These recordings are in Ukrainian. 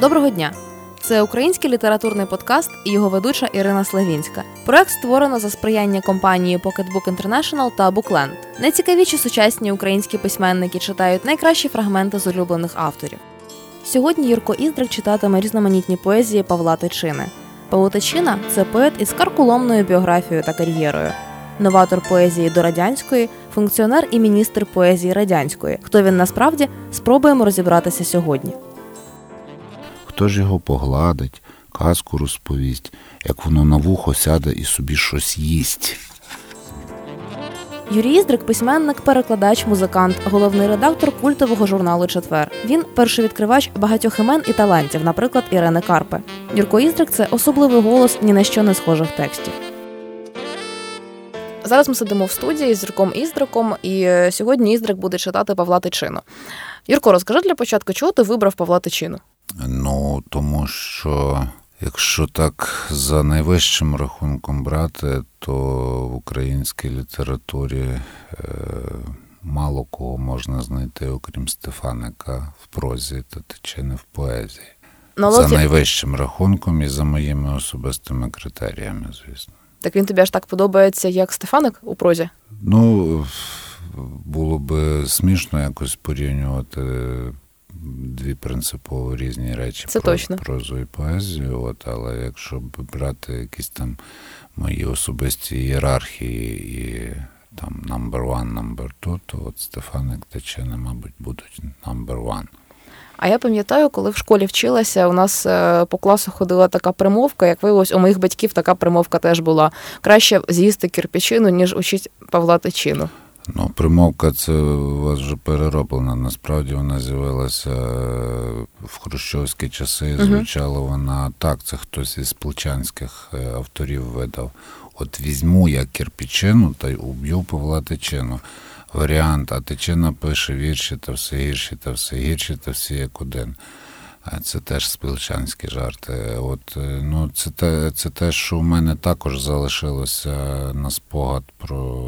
Доброго дня! Це український літературний подкаст і його ведуча Ірина Славінська. Проект створено за сприяння компанії Pocketbook International та Bookland. Найцікавіші сучасні українські письменники читають найкращі фрагменти з улюблених авторів. Сьогодні Юрко Іздрик читатиме різноманітні поезії Павла Тичини. Павло Тичина це поет із карколомною біографією та кар'єрою. Новатор поезії до радянської, функціонер і міністр поезії радянської. Хто він насправді спробуємо розібратися сьогодні. Хто ж його погладить, казку розповість, як воно на вухо сяде і собі щось їсть. Юрій Іздрик – письменник, перекладач, музикант, головний редактор культового журналу Четвер. Він перший відкривач багатьох імен і талантів, наприклад, Ірени Карпи. Юрко Іздрик це особливий голос ні на що не схожих текстів. Зараз ми сидимо в студії з Юрком Іздриком, і е, сьогодні Іздрик буде читати Павла Тичину. Юрко, розкажи для початку, чого ти вибрав Павла Тичину? Ну, тому що якщо так за найвищим рахунком брати, то в українській літературі е, мало кого можна знайти, окрім Стефаника, в прозі та Тичини в поезії. Ну, за найвищим рахунком і за моїми особистими критеріями, звісно. Так він тобі аж так подобається, як Стефаник у прозі. Ну, було би смішно якось порівнювати дві принципово різні речі Це про точно. прозу і поезію. От, але якщо б брати якісь там мої особисті ієрархії і там number one, number two, то от Стефаник Тичина, мабуть, будуть number one. А я пам'ятаю, коли в школі вчилася, у нас е, по класу ходила така примовка, як виявилось, у моїх батьків така примовка теж була. Краще з'їсти кирпичину, ніж учить Павла Тичину. Ну, примовка це у вас вже перероблена. Насправді вона з'явилася е, в хрущовські часи. Звучала вона так. Це хтось із плечанських е, авторів видав. От візьму я кирпичину та й уб'ю Павла Тичину. Варіант, а Тичина пише вірші та все гірші, та все гірші, та всі як один. Це теж спілчанські жарти. От е, ну це те, це те, що в мене також залишилося на спогад про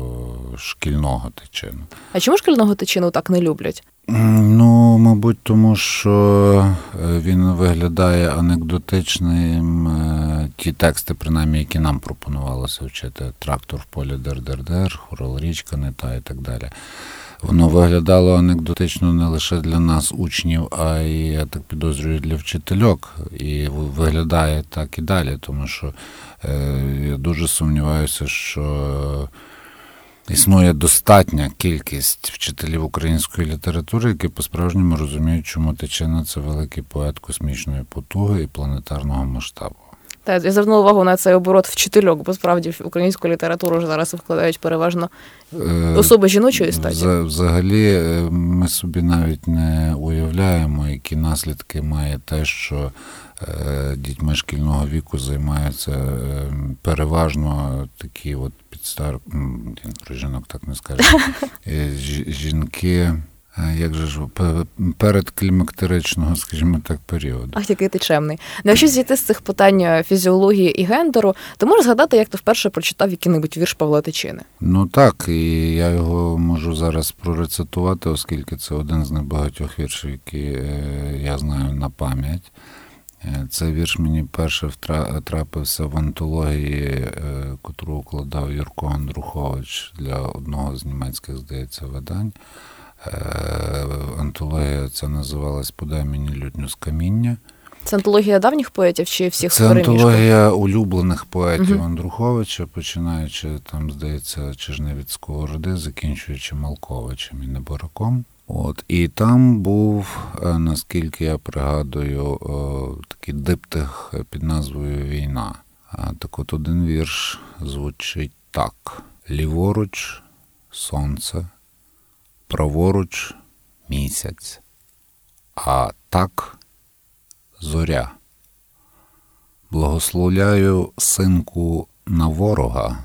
шкільного тичину. А чому шкільного тичину так не люблять? Ну, мабуть, тому що е, він виглядає анекдотичним. е, Ті тексти, принаймні, які нам пропонувалося вчити. Трактор в полі дер-дер-дер, Хурал річка не та і так далі. Воно виглядало анекдотично не лише для нас, учнів, а й я так підозрюю для вчительок. І виглядає так і далі, тому що е, я дуже сумніваюся, що існує достатня кількість вчителів української літератури, які по-справжньому розуміють, чому Тичина це великий поет космічної потуги і планетарного масштабу. Та я звернула увагу на цей оборот вчительок, бо справді в українську літературу ж зараз вкладають переважно Е, особи жіночої статі. вза- Взагалі, е, ми собі навіть не уявляємо, які наслідки має те, що дітьми шкільного віку займаються е, переважно такі от підстар... про жінок так не скажу. Е, Жінки, е, як же ж пе- передклімактеричного, скажімо так, періоду. Ах, який ти чемний. Ну, якщо зійти з цих питань е, фізіології і гендеру, то можеш згадати, як ти вперше прочитав який-небудь вірш Павла Тичини. Ну так, і я його можу зараз прорецитувати, оскільки це один з небагатьох віршів, які е, я знаю на пам'ять. Е, Цей вірш мені перше трапився в антології, е, котру укладав Юрко Андрухович для одного з німецьких, здається, видань. Е, Антологія ця називалась Подай мені лютню з каміння. Це антологія давніх поетів чи всіх Це антологія улюблених поетів Мгм. Андруховича, починаючи там, здається, Чижневіцького роди, закінчуючи Малковичем і Небораком. От і там був, е, наскільки я пригадую, е, такий диптих під назвою Війна. Так от один вірш звучить так: ліворуч сонце, праворуч місяць, а так зоря. Благословляю синку на ворога,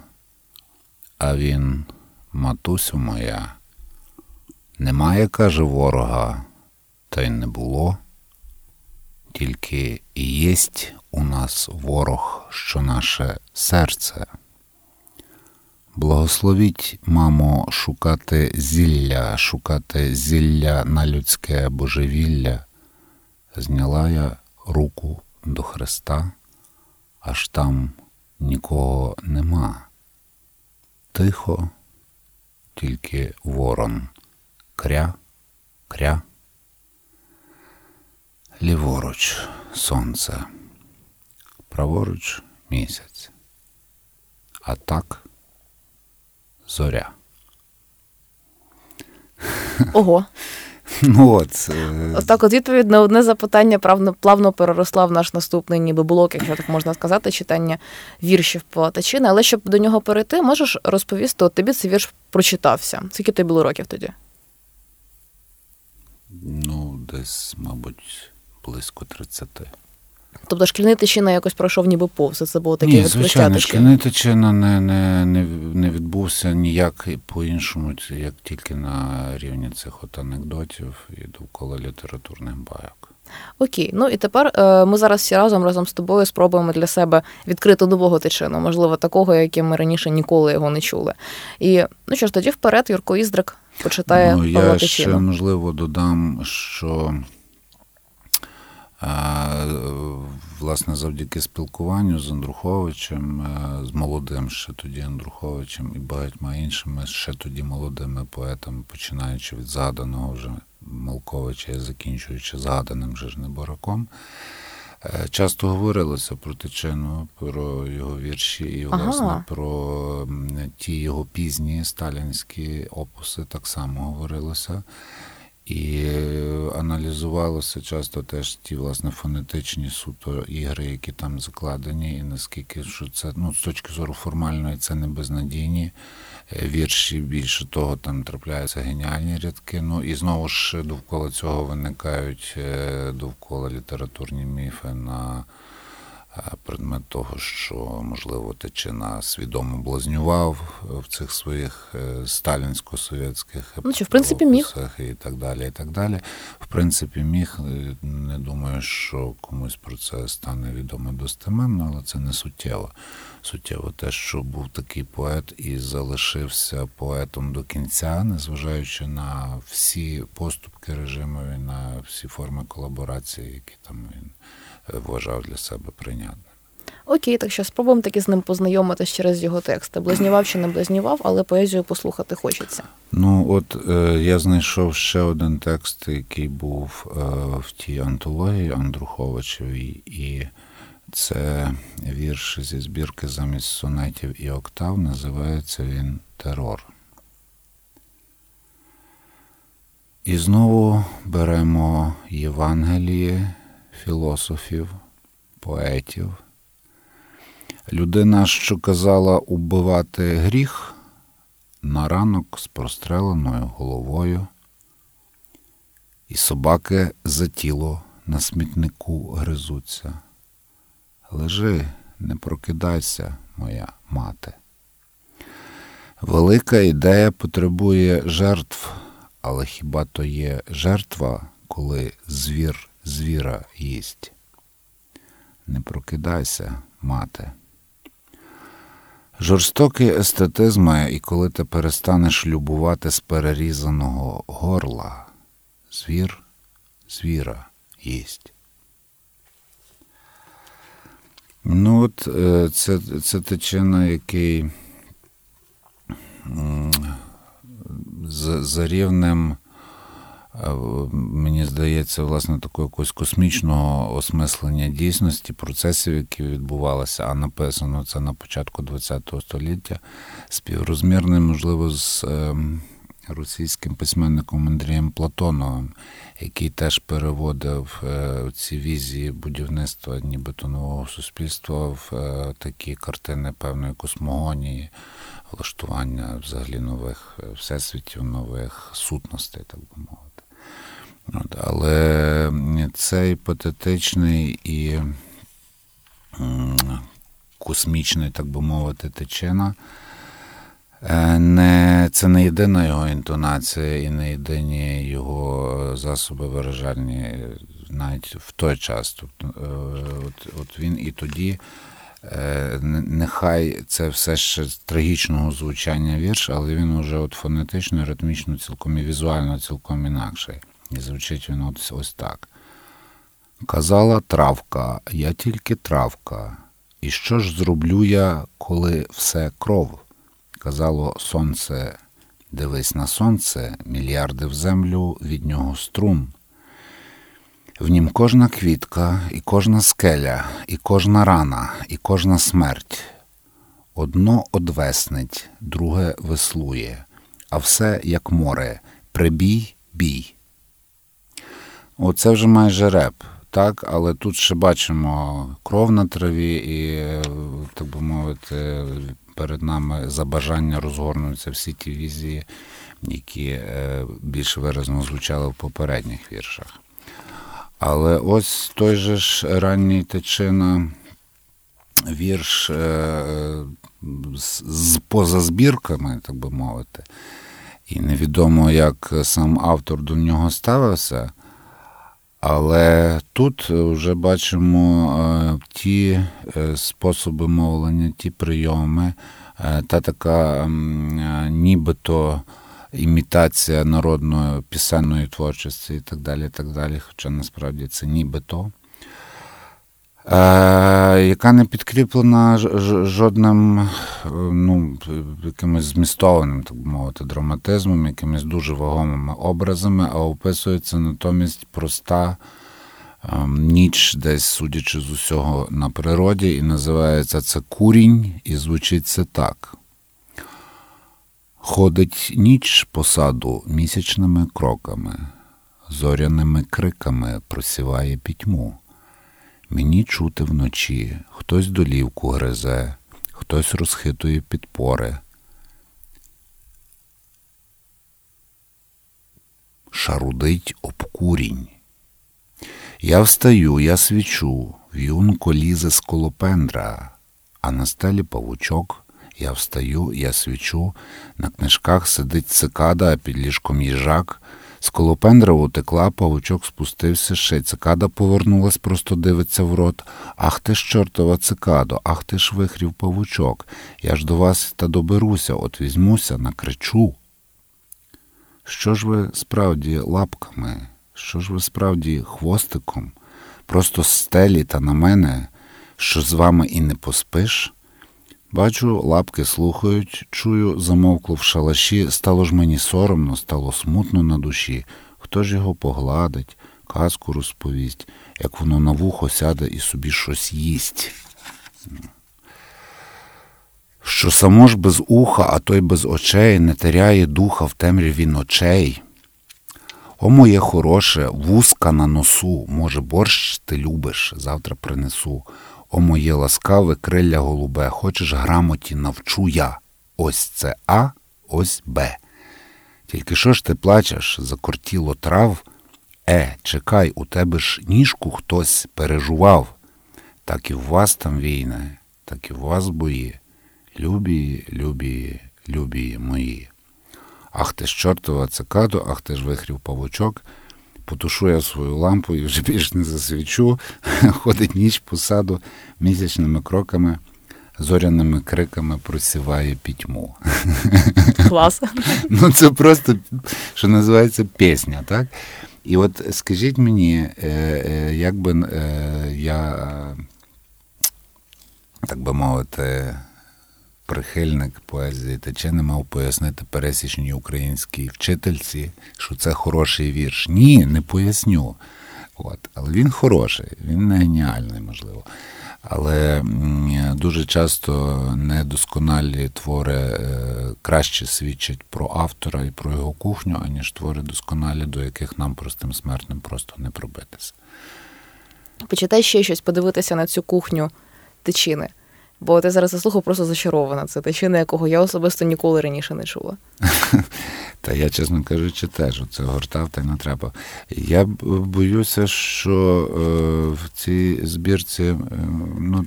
а він, матусю моя, немає, каже ворога, та й не було. Тільки єсть у нас ворог, що наше серце. Благословіть, мамо, шукати зілля, шукати зілля на людське божевілля. Зняла я руку до Христа, аж там нікого нема. Тихо, тільки ворон, кря, кря, ліворуч сонце, праворуч місяць, а так зоря. Ого. Ну, от, Отак, от відповідь на одне запитання правно плавно переросла в наш наступний, ніби блок, якщо так можна сказати, читання віршів Палатачини. Але щоб до нього перейти, можеш розповісти, от тобі цей вірш прочитався. Скільки тобі було років тоді? Ну, десь, мабуть, близько 30. Тобто шкільний тичина якось пройшов ніби повз, це було таке Ні, звичайно, шкільний тичина не, не, не, не відбувся ніяк по-іншому, як тільки на рівні цих от анекдотів і довкола літературних байок. Окей, ну і тепер е, ми зараз всі разом разом з тобою спробуємо для себе відкрити нового тичину, можливо, такого, яким ми раніше ніколи його не чули. І ну що ж, тоді вперед, Юрко Іздрик почитає ну, Я ще можливо додам, що власне завдяки спілкуванню з Андруховичем, з молодим ще тоді Андруховичем і багатьма іншими ще тоді молодими поетами, починаючи від згаданого вже Малковича і закінчуючи згаданим же ж Небораком. Часто говорилося про Тичину, про його вірші і, власне, ага. про ті його пізні сталінські опуси так само говорилося. І аналізувалося часто теж ті власне фонетичні суто ігри, які там закладені, і наскільки що це ну з точки зору формальної це не безнадійні вірші. Більше того, там трапляються геніальні рядки. Ну і знову ж довкола цього виникають довкола літературні міфи на предмет того, що можливо Тичина свідомо блазнював в цих своїх сталінсько-совєтських ну, чи, в принципі міг і так далі. і так далі. В принципі, міг. Не думаю, що комусь про це стане відомо достеменно, але це не суттєво. Суттєво те, що був такий поет і залишився поетом до кінця, незважаючи на всі поступки режимові, на всі форми колаборації, які там він вважав для себе прийнятним. Окей, так що спробуємо таки з ним познайомитися через його тексти. Близнював чи не близнював, але поезію послухати хочеться. Ну, от е, я знайшов ще один текст, який був е, в тій антології Андруховичевій, і це вірш зі збірки замість сонетів і октав. Називається він Терор. І знову беремо Євангеліє філософів, поетів. Людина, що казала убивати гріх на ранок з простреленою головою, і собаки за тіло на смітнику гризуться. Лежи, не прокидайся, моя мати. Велика ідея потребує жертв, але хіба то є жертва, коли звір звіра їсть? Не прокидайся, мати. Жорстокий естетизм і коли ти перестанеш любувати з перерізаного горла, звір звіра їсть. Ну, от е, це це тичина, який за, за рівнем, мені здається, власне, такого якогось космічного осмислення дійсності, процесів, які відбувалися, а написано це на початку ХХ століття, співрозмірним, можливо, з ем, російським письменником Андрієм Платоновим, який теж переводив е, ці візії будівництва нібито нового суспільства в е, такі картини певної космогонії, влаштування взагалі нових е, всесвітів, нових сутностей, так би мовити. От, Але цей патетичний і космічний, так би мовити, течена. Не, Це не єдина його інтонація і не єдині його засоби виражальні навіть в той час. Тобто, от, от він і тоді Е, нехай це все ще трагічного звучання вірш, але він уже от фонетично, ритмічно, цілком і візуально, цілком інакший. І звучить він ось, ось так. Казала травка, я тільки травка. І що ж зроблю я, коли все кров? Казало сонце, дивись на сонце, мільярди в землю від нього струн. В нім кожна квітка, і кожна скеля, і кожна рана, і кожна смерть. Одно одвеснить, друге веслує, а все як море, прибій, бій. Оце вже майже реп, так, але тут ще бачимо кров на траві, і, так би мовити, перед нами за бажання розгорнуться всі ті візії, які е, більш виразно звучали в попередніх віршах. Але ось той же ж ранній течина вірш е, з поза збірками, так би мовити, і невідомо, як сам автор до нього ставився. Але тут вже бачимо е, ті е, способи мовлення, ті прийоми, та така нібито імітація народної пісенної творчості і так далі, і так далі, хоча насправді це нібито, е, яка не підкріплена жодним ну, якимось змістованим, так мовити, драматизмом, якимись дуже вагомими образами, а описується натомість проста. Ем, ніч, десь, судячи з усього на природі, і називається це курінь, і звучить це так. Ходить ніч по саду місячними кроками, зоряними криками просіває пітьму. Мені чути вночі хтось долівку гризе, хтось розхитує підпори. Шарудить обкурінь. Я встаю, я свічу, в'юнко лізе з колопендра, а на стелі павучок. Я встаю, я свічу, на книжках сидить цикада, а під ліжком їжак. З колопендра утекла, павучок спустився, ще й цикада повернулась, просто дивиться в рот. Ах ти ж, чортова цикадо, ах ти ж вихрів павучок. Я ж до вас та доберуся, от візьмуся, накричу. Що ж ви справді лапками? Що ж ви справді хвостиком? Просто стелі та на мене, що з вами і не поспиш? Бачу, лапки слухають, чую, замовкло в шалаші, стало ж мені соромно, стало смутно на душі. Хто ж його погладить, казку розповість, як воно на вухо сяде і собі щось їсть. Що само ж без уха, а той без очей не теряє духа в темряві ночей. О, моє хороше, вузка на носу, може, борщ ти любиш, завтра принесу. О моє ласкаве крилля голубе, хочеш грамоті навчу я. Ось це А, ось Б. Тільки що ж ти плачеш, закортіло трав? Е, чекай, у тебе ж ніжку хтось пережував. Так і в вас там війна, так і в вас бої. Любі, любі, любі мої. Ах ти ж чортова цикаду, ах ти ж вихрів павучок потушу я свою лампу і вже більш не засвічу. Ходить ніч по саду місячними кроками, зоряними криками просіває пітьму. Клас. Ну це просто, що називається пісня, так? І от скажіть мені, е, е, як би е, я, так би мовити, прихильник поезії Тече не мав пояснити пересічній українській вчительці, що це хороший вірш. Ні, не поясню. От. Але він хороший, він не геніальний, можливо. Але дуже часто недосконалі твори е, краще свідчать про автора і про його кухню, аніж твори досконалі, до яких нам простим смертним просто не пробитися. Почитай ще щось, подивитися на цю кухню тичини. Бо ти зараз заслухав просто зачарована. Це течина, якого я особисто ніколи раніше не чула. Та я, чесно кажучи, теж це гортав та й не треба. Я боюся, що е, в цій збірці е, ну,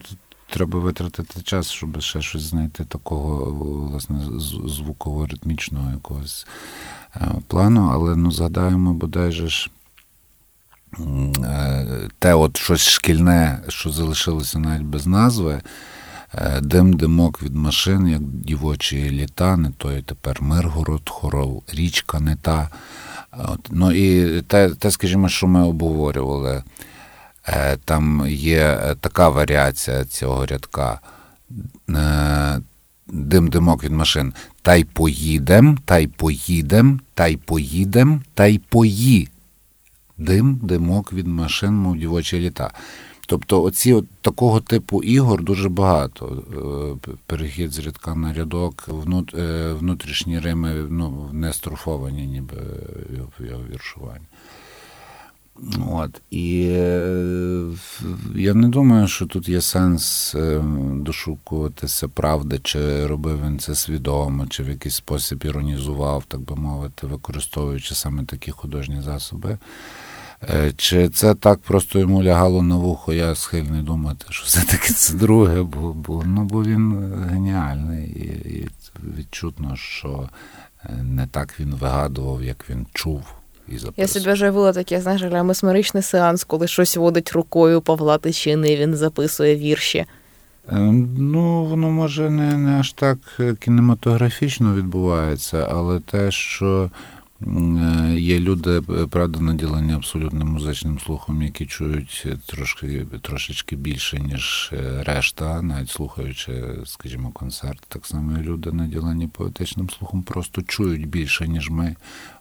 треба витратити час, щоб ще щось знайти такого власне звуково-ритмічного якогось е, плану, але ну, згадаємо, бодай же ж. Те, от щось шкільне, що залишилося навіть без назви, дим, димок від машин, як дівочі літа, не той тепер Миргород, хорол, річка не та. От. Ну і те, те, скажімо, що ми обговорювали, е, там є така варіація цього рядка. Е, дим, димок від машин. Та й поїдем, та й поїдем, та й поїдем, та й пої. Дим, димок від машин, мов дівочі літа. Тобто, оці от такого типу ігор дуже багато. Е, перехід з рядка на рядок, е, внутрішні рими ну, не строфовані, ніби в його віршуванні. От. І е, я не думаю, що тут є сенс дошукуватися правди, чи робив він це свідомо, чи в якийсь спосіб іронізував, так би мовити, використовуючи саме такі художні засоби. Е, чи це так просто йому лягало на вухо, я схильний думати, що все-таки це друге, бо бо, ну, бо він геніальний і, і відчутно, що е, не так він вигадував, як він чув. І Я собі вже вила таке, знаєш, месмеричний сеанс, коли щось водить рукою Павла Тичини, він записує вірші. Е, ну, воно може не не аж так кінематографічно відбувається, але те, що Е, є люди, е, правда, наділені абсолютно музичним слухом, які чують трошки трошечки більше, ніж е, решта, навіть слухаючи, скажімо, концерт. Так само і люди наділені поетичним слухом, просто чують більше, ніж ми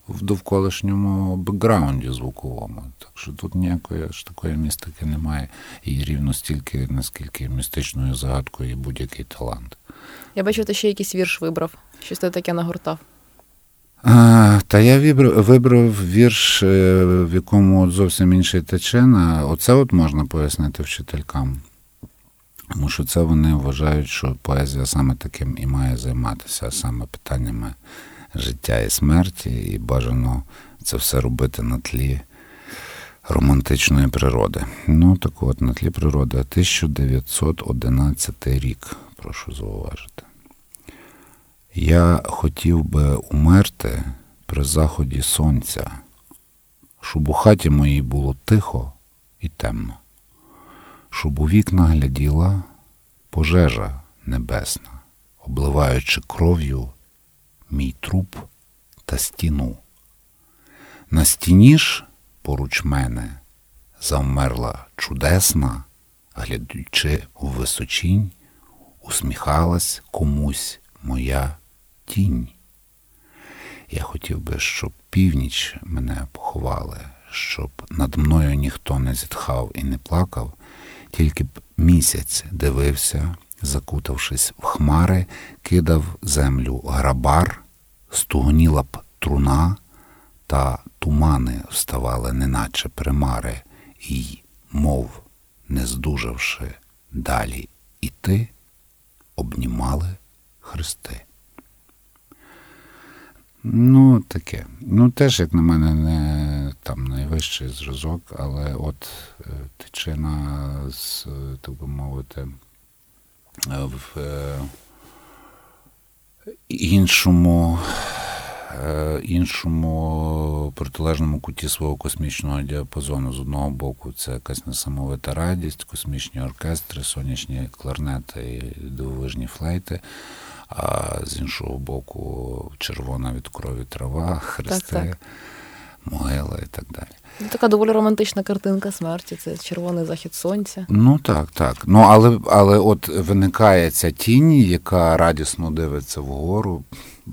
в довколишньому бекграунді звуковому. Так що тут ніякої ж такої містики немає, і рівно стільки, наскільки містичною загадкою є будь-який талант. Я бачу, ти ще якийсь вірш вибрав, щось ти таке нагортав. Та я вибрав вибрав вірш, е, в якому зовсім інший течена. Оце от можна пояснити вчителькам. Тому що це вони вважають, що поезія саме таким і має займатися, саме питаннями життя і смерті, і бажано це все робити на тлі романтичної природи. Ну так от, на тлі природи 1911 рік, прошу зауважити. Я хотів би умерти при заході сонця, щоб у хаті моїй було тихо і темно, щоб у вікна гляділа пожежа небесна, обливаючи кров'ю мій труп та стіну. На стіні ж поруч мене завмерла чудесна, глядячи у височінь, усміхалась комусь моя тінь. Я хотів би, щоб північ мене поховали, щоб над мною ніхто не зітхав і не плакав, тільки б місяць дивився, закутавшись в хмари, кидав землю грабар, стугоніла б труна, та тумани вставали, неначе примари, і, мов не здужавши далі іти, обнімали хрести. Ну, таке. Ну, теж, як на мене, не там найвищий зразок, але от е, тичина з, так би мовити, е, в е, іншому іншому протилежному куті свого космічного діапазону. З одного боку, це якась несамовита радість, космічні оркестри, сонячні кларнети і дивовижні флейти а з іншого боку, червона від крові трава, хрести, так, так. могила і так далі. Ну, така доволі романтична картинка смерті, це червоний захід сонця. Ну так, так. Ну але але от виникає ця тінь, яка радісно дивиться вгору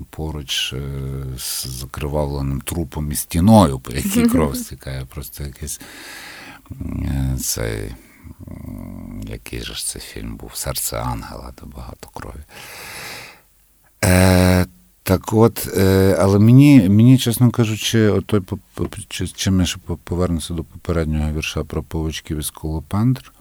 поруч е, з закривавленим трупом і стіною, по якій кров стікає. Просто якийсь е, цей. Який же ж це фільм був? Серце Ангела, де багато крові. Е, Так от, е, але мені, мені, чесно кажучи, отой, чим я ще повернуся до попереднього вірша про павучків із Колопандр,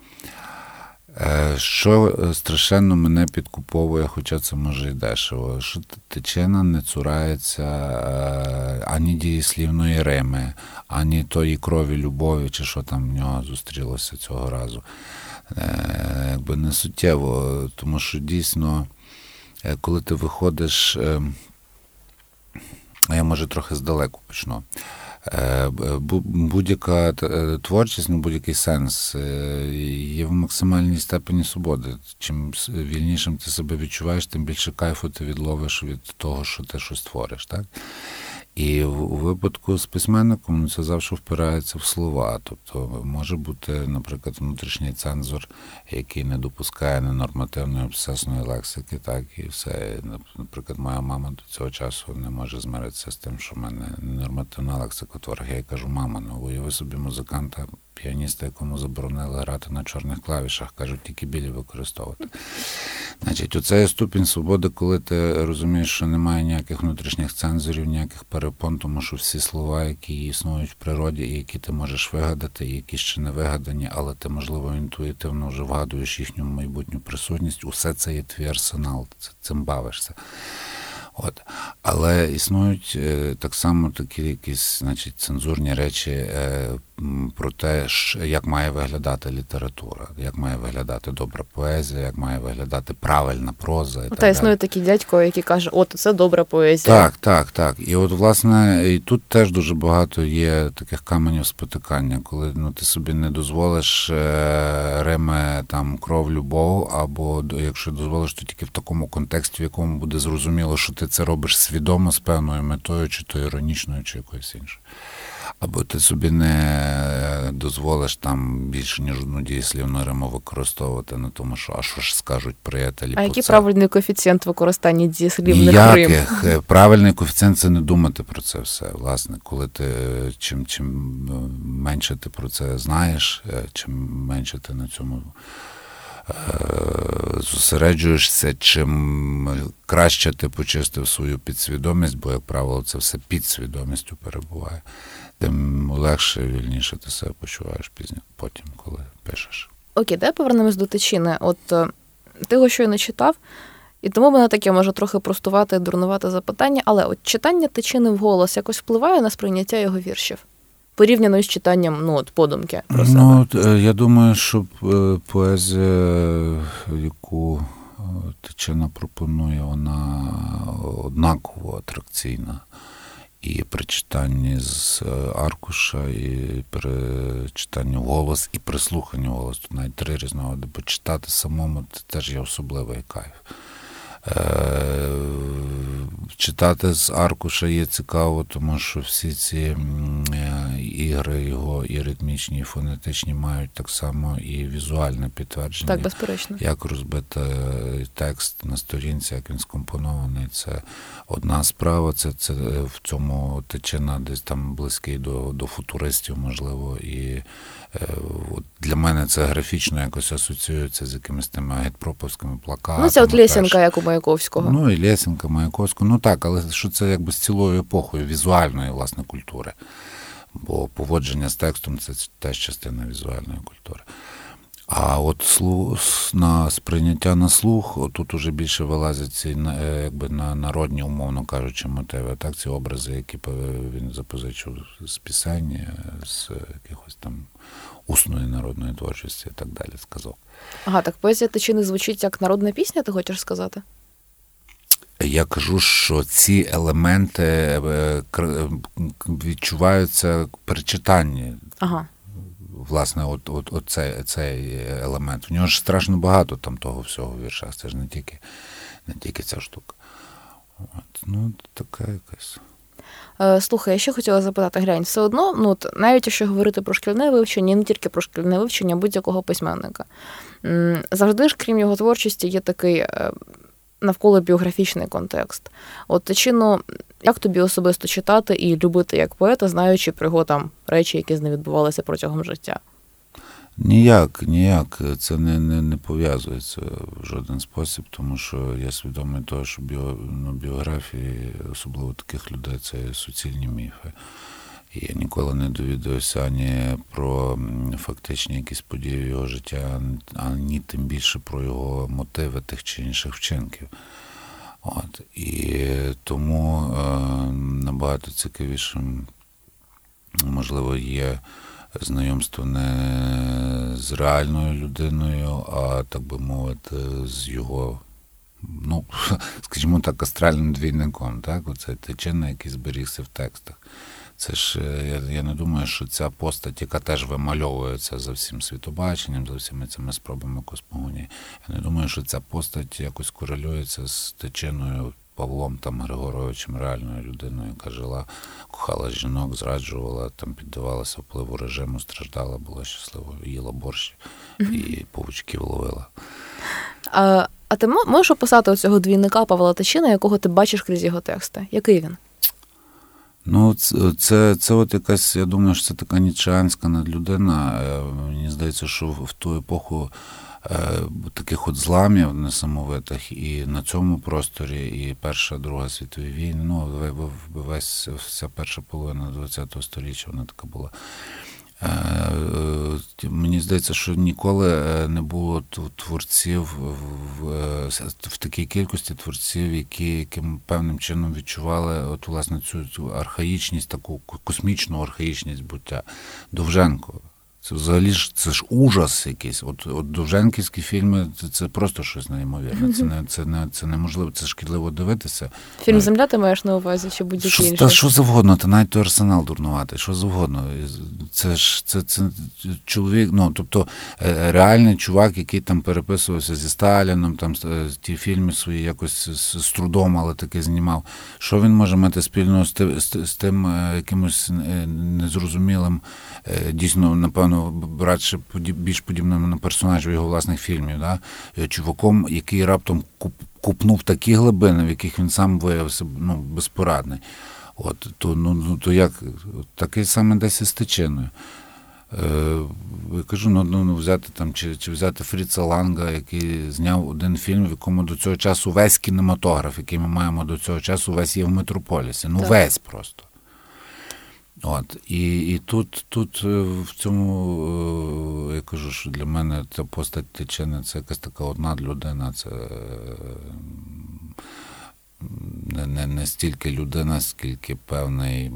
е, що страшенно мене підкуповує, хоча це може і дешево, що течена не цурається е, ані дієслівної Рими, ані тої крові любові, чи що там в нього зустрілося цього разу. Е, якби не суттєво, тому що дійсно. Е, коли ти виходиш, е, я може трохи здалеку почну. Е, будь-яка е, творчість, ну будь-який сенс є в максимальній степені свободи. Чим вільнішим ти себе відчуваєш, тим більше кайфу ти відловиш від того, що ти щось твориш. так? І у випадку з письменником ну, це завжди впирається в слова. Тобто може бути, наприклад, внутрішній цензор, який не допускає ненормативної обсесної лексики, так і все. Наприклад, моя мама до цього часу не може змиритися з тим, що в мене ненормативна лексика творог. Я кажу, мама, ну уяви собі музиканта, піаніста, якому заборонили грати на чорних клавішах, кажуть, тільки білі використовувати. Значить, оцей ступінь свободи, коли ти розумієш, що немає ніяких внутрішніх цензорів, ніяких перепон, тому що всі слова, які існують в природі, і які ти можеш вигадати, які ще не вигадані, але ти, можливо, інтуїтивно вже вгадуєш їхню майбутню присутність, усе це є твій арсенал, цим бавишся. От. Але існують е, так само такі якісь значить, цензурні речі е, про те, як має виглядати література, як має виглядати добра поезія, як має виглядати правильна проза. І Та так існує такий дядько, який каже, от це добра поезія. Так, так, так. І от, власне, і тут теж дуже багато є таких каменів спотикання, коли ну, ти собі не дозволиш е, Риме там кров, любов, або якщо дозволиш, то тільки в такому контексті, в якому буде зрозуміло, що ти це робиш свідомо з певною метою, чи то іронічною, чи якоюсь іншою або ти собі не дозволиш там більше ніж одну дієслівну риму використовувати на тому, що а що ж скажуть приятелі. А який правильний коефіцієнт використання дієслівних Ніяких. рим? Правильний коефіцієнт це не думати про це все. Власне, коли ти чим чим менше ти про це знаєш, е, чим менше ти на цьому. Е, зосереджуєшся, чим краще ти почистив свою підсвідомість, бо, як правило, це все підсвідомістю перебуває тим легше вільніше ти себе почуваєш пізніше, потім, коли пишеш. Окей, давай повернемось до тичини. От е, ти його щойно читав, і тому мене таке може трохи простувати, дурнувати запитання, але от читання тичини вголос якось впливає на сприйняття його віршів. Порівняно з читанням ну, от, подумки. про себе. Ну, е, Я думаю, що е, поезія, яку Тичина пропонує, вона однаково атракційна і при читанні з е, аркуша, і при читанні голос, і при слуханні в навіть три різного, бо читати самому це теж є особливий кайф. Е, читати з аркуша є цікаво, тому що всі ці е, ігри його і ритмічні, і фонетичні мають так само і візуальне підтвердження. Так, безперечно. Як розбити текст на сторінці, як він скомпонований. Це одна справа, це це в цьому течина десь там близький до, до футуристів, можливо. і от Для мене це графічно якось асоціюється з якимись тими агітпроповськими плакатами. Ну, це от Лєсінка, як у Маяковського. Ну, і Лєсінка, Маяковського. Ну так, але що це якби з цілою епохою візуальної, власне, культури. Бо поводження з текстом це теж частина візуальної культури. А от слух, на сприйняття на слух, тут уже більше вилазять ці е, якби на народні, умовно кажучи, мотиви. Так, ці образи, які він запозичив з пісень, е, з якихось там усної народної творчості і так далі сказав. Ага, так поезія ти чи не звучить як народна пісня, ти хочеш сказати? Я кажу, що ці елементи е, відчуваються при читанні. Ага. Власне, от, от, от цей, цей елемент. В нього ж страшно багато там того всього вірша. Це ж не тільки не тільки ця штука. От, Ну, така якась. Е, слухай, я ще хотіла запитати, глянь, все одно, ну навіть якщо говорити про шкільне вивчення, не тільки про шкільне вивчення будь-якого письменника. Завжди ж, крім його творчості, є такий е, навколо біографічний контекст. От чину, як тобі особисто читати і любити як поета, знаючи про його там речі, які з ним відбувалися протягом життя? Ніяк, ніяк. Це не не, не пов'язується в жоден спосіб, тому що я свідомий того, що біо, ну, біографії, особливо таких людей, це суцільні міфи. Я ніколи не довідуюся ані про фактичні якісь події його життя, ані тим більше про його мотиви тих чи інших вчинків. От. І тому е, набагато цікавішим, можливо, є знайомство не з реальною людиною, а так би мовити, з його, ну, скажімо так, астральним двійником. Так? Оце течина, який зберігся в текстах. Це ж я, я не думаю, що ця постать, яка теж вимальовується за всім світобаченням, за всіми цими спробами космогонії, я не думаю, що ця постать якось корелюється з тичиною Павлом там Григоровичем, реальною людиною, яка жила, кохала жінок, зраджувала, там піддавалася впливу режиму, страждала, була щаслива, їла борщ і павучків ловила. А а ти можеш описати цього двійника Павла Тичина, якого ти бачиш крізь його тексти? Який він? Ну, це, це от якась, я думаю, що це така нічанська надлюдина. Е, мені здається, що в ту епоху е, таких от зламів несамовитих і на цьому просторі, і Перша, Друга світові війни, ну, весь вся перша половина ХХ століття вона така була. Е, е, мені здається, що ніколи е, не було творців в, в такій кількості творців, які яким певним чином відчували от власне цю, цю архаїчність, таку космічну архаїчність буття Довженко. Це взагалі ж це ж ужас якийсь. От от довженківські фільми це це просто щось неймовірне. Це не це не це неможливо, це шкідливо дивитися. Фільм Земля ти маєш на увазі чи будь-який інший? Та що завгодно, та навіть той арсенал дурнувати, що завгодно. Це ж це, це чоловік, ну тобто е, реальний чувак, який там переписувався зі Сталіном, там е, ті фільми свої якось з, з трудом, але таки знімав. Що він може мати спільного з з, з тим е, якимось незрозумілим, дійсно, напевно напевно, радше більш подібним на персонажів його власних фільмів, да? Е, чуваком, який раптом купнув такі глибини, в яких він сам виявився ну, безпорадний. От, То ну, ну, то як такий саме десь із тичиною. Е, я кажу, ну, ну, ну взяти там, чи чи взяти Фріца Ланга, який зняв один фільм, в якому до цього часу весь кінематограф, який ми маємо до цього часу, весь є в метрополісі. Ну, так. весь просто. От, І і тут тут е, в цьому е, я кажу, що для мене ця постать Тичини це якась така одна людина, це не не, не стільки людина, скільки певний.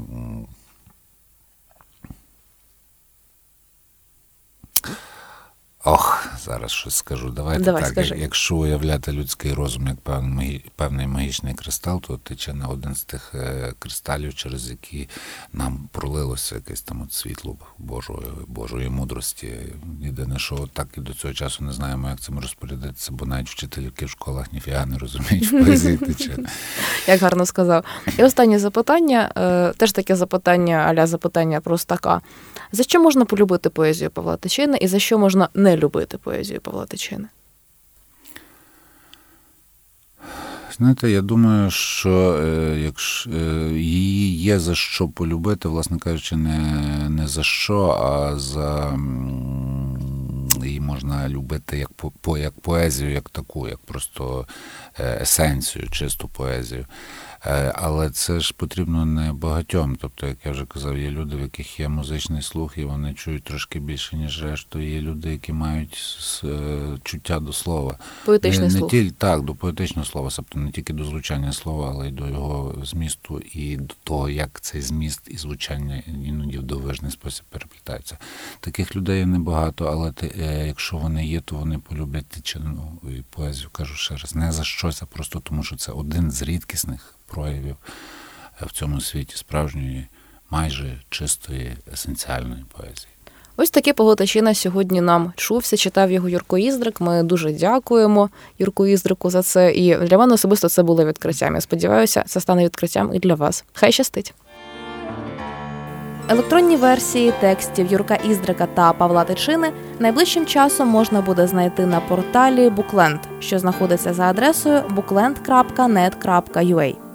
Ох, зараз щось скажу. Давайте Давай, так. Скажи. Якщо уявляти людський розум як певний певний магічний кристал, то тече на один з тих е, кристалів, через які нам пролилося якесь там от світло Божої Божої мудрості. Єдине, що так і до цього часу не знаємо, як цим розпорядитися, бо навіть вчительки в школах ніфіга не розуміють поезії тече. Як гарно сказав. І останнє запитання, е, теж таке запитання, аля запитання простака. За що можна полюбити поезію Павла Тичини і за що можна не любити поезію Павла Тичини? Знаєте, я думаю, що е, якщо е, її є за що полюбити, власне кажучи, не не за що, а за її можна любити як по як поезію, як таку, як просто е, есенцію, чисту поезію. Е, але це ж потрібно не багатьом. Тобто, як я вже казав, є люди, в яких є музичний слух, і вони чують трошки більше, ніж решту. Є люди, які мають е, чуття до слова. Поетичний не, слух. Не тільки так, до поетичного слова, тобто не тільки до звучання слова, але й до його змісту, і до того, як цей зміст і звучання іноді в довижний спосіб переплітаються. Таких людей небагато, але ти, е, якщо вони є, то вони полюблять тичину і поезію. Кажу ще раз, не за щось, а просто тому, що це один з рідкісних проявів е, в цьому світі справжньої, майже чистої, есенціальної поезії. Ось такий Поготачина сьогодні нам чувся, читав його Юрко Іздрик. Ми дуже дякуємо Юрку Іздрику за це. І для мене особисто це було відкриттям. Я сподіваюся, це стане відкриттям і для вас. Хай щастить. Електронні версії текстів Юрка Іздрика та Павла Тичини найближчим часом можна буде знайти на порталі Bookland, що знаходиться за адресою bookland.net.ua.